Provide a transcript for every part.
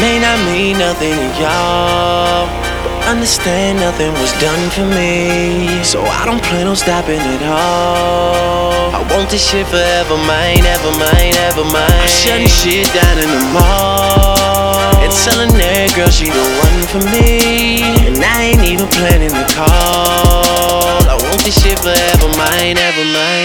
may not mean nothing to y'all. But understand nothing was done for me. So I don't plan on stopping at all. I want this shit forever, mine, ever mine, ever mine. I'm shutting shit down in the mall. And telling that girl she the one for me. And I ain't even planning the call. I want this shit forever, mine, ever mine,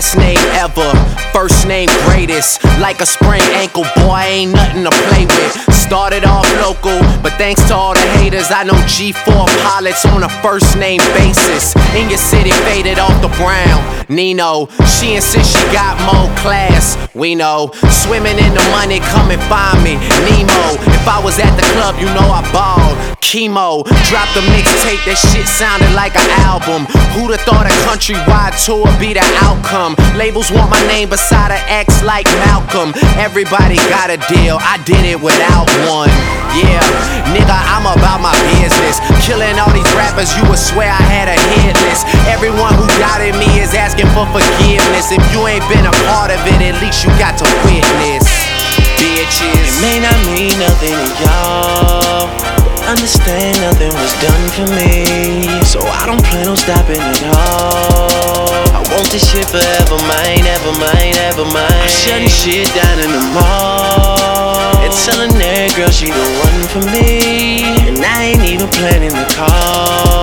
Last name ever, first name greatest. Like a sprained ankle, boy, ain't nothing to play with. Started off local, but thanks to all the haters, I know G4 pilots on a first name basis. In your city, faded off the brown. Nino, she insists she got more class. We know, swimming in the money, come and find me. Nemo, if I was at the club, you know I balled. Chemo, dropped a mixtape, that shit sounded like an album. Who'da thought a countrywide tour be the outcome? Labels want my name beside an X like Malcolm. Everybody got a deal, I did it without one. Yeah, nigga, I'm about my business. Killing all these rappers, you would swear I had a hit list. Everyone who doubted me is asking for forgiveness. If you ain't been a part of it, at least you got to witness. Bitches. It may not mean nothing to y'all. Understand nothing was done for me. So I don't plan on stopping at all. I want this shit forever, mine, ever mine, ever mine. I'm shutting shit down in the mall. And telling that girl she the one for me. And I ain't even planning the call.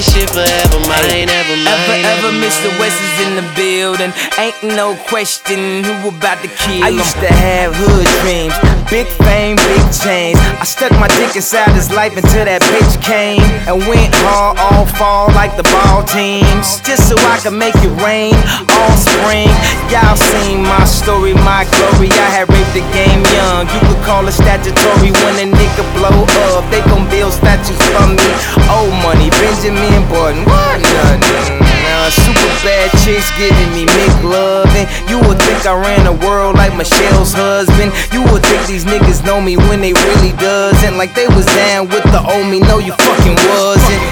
This shit forever, mine, ever mine. Ever, ever. Mr. West is in the building. Ain't no question who about to kill. I used to have hood dreams, big fame, big chains. I stuck my dick inside his life until that bitch came and went hard all fall like the ball teams, just so I could make it rain all spring. Y'all seen my story, my glory. I had raped the game young. You could call it statutory when a nigga blow up. They gon' build statues for me. Old money, Benjamin What nothing. Uh, super bad chicks giving me McLovin. You would think I ran the world like Michelle's husband. You would think these niggas know me when they really doesn't. Like they was down with the old me. No, you fucking wasn't.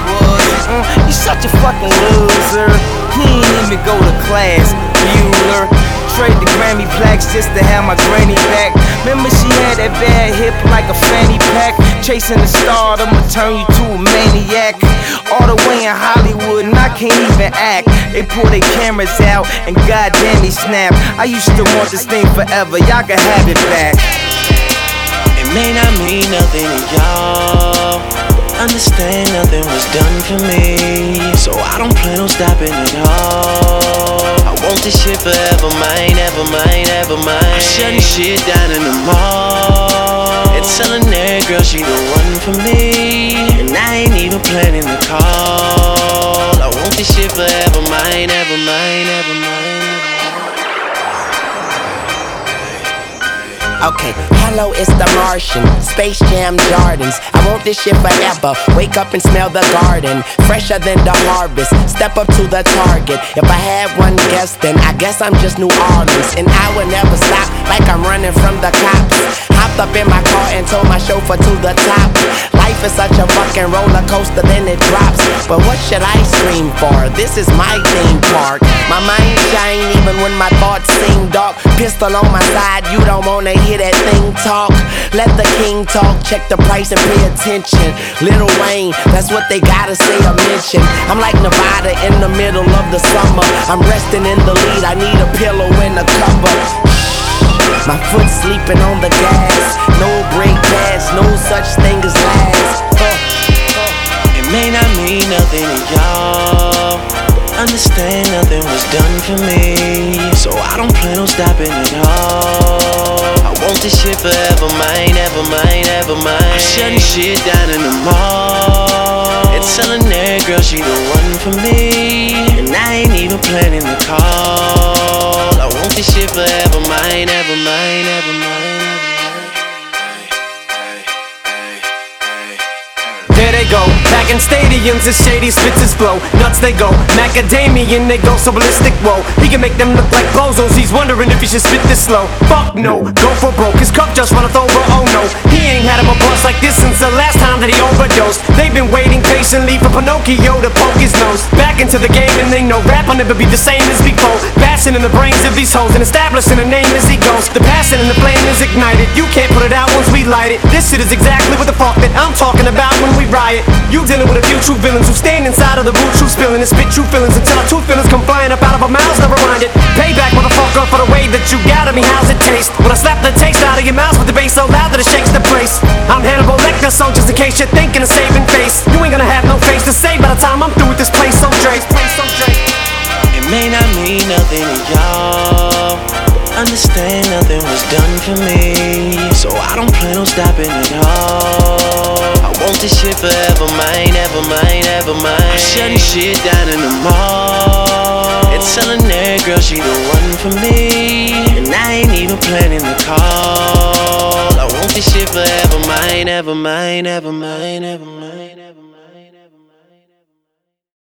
Uh, you such a fucking loser. He ain't even go to class, Bueller. Trade the Grammy plaques just to have my granny back. Remember she had that bad hip like a fanny pack. Chasing the star, I'ma turn you to a maniac. All the way in Hollywood, and I can't even act. They pull their cameras out, and goddamn they snap. I used to want this thing forever, y'all can have it back. It may not mean nothing to y'all. Understand nothing was done for me. So I don't plan on stopping at all. I want this shit forever, mine, ever mine, ever mine. I'm shutting shit down in the mall. And telling that girl she the one for me. Okay, hello, it's the Martian. Space Jam Jordans. I want this shit forever. Wake up and smell the garden. Fresher than the harvest. Step up to the target. If I had one guess, then I guess I'm just New Orleans. And I would never stop like I'm running from the cops. Hopped up in my car and told my chauffeur to the top. Life is such a fucking roller coaster, then it drops. But what should I scream for? This is my theme park. My mind shine even when my thoughts seem dark. Pistol on my side, you don't wanna hear that thing talk. Let the king talk, check the price and pay attention. Lil Wayne, that's what they gotta say or mention. I'm like Nevada in the middle of the summer. I'm resting in the lead, I need a pillow and a cover. My foot sleeping on the gas. Such thing as last. It may not mean nothing to y'all. Understand nothing was done for me. So I don't plan on stopping at all. I want this shit forever, mine, ever mine, ever mine. I'm shutting shit down in the mall. And telling that girl she the one for me. And I ain't even planning the call. I want this shit forever, There they go, back in stadiums as shady spits his flow. Nuts they go, macadamian they go so ballistic. Whoa, he can make them look like bozos. He's wondering if he should spit this slow. Fuck no, go for broke. His cup just runneth over. Oh no, had him a bust like this since the last time that he overdosed. They've been waiting patiently for Pinocchio to poke his nose back into the game, and they know rap will never be the same as before. Bass blasting in the brains of these hoes and establishing a name as he goes. The passion and the flame is ignited. You can't put it out once we light it. This shit is exactly what the fuck that I'm talking about when we riot. You dealing with a few true villains who stand inside of the boot, true spilling and spit true feelings until our two feelings come flying up out of our mouths. Never mind it. For the way that you got at me. How's it taste? When I slap the taste out of your mouth with the bass so loud that it shakes the place. I'm Hannibal Lecter, so just in case you're thinking of saving face, you ain't gonna have no face to save by the time I'm through with this place. So so It may not mean nothing to y'all. Understand nothing was done for me. So I don't plan on stopping at all. I want this shit forever, mine, ever mine, ever mine. I'm shutting shit down in the mall. And telling that girl she the for me. And I ain't even planning the call. I want this shit forever, mine, ever mine, ever mine, ever mine.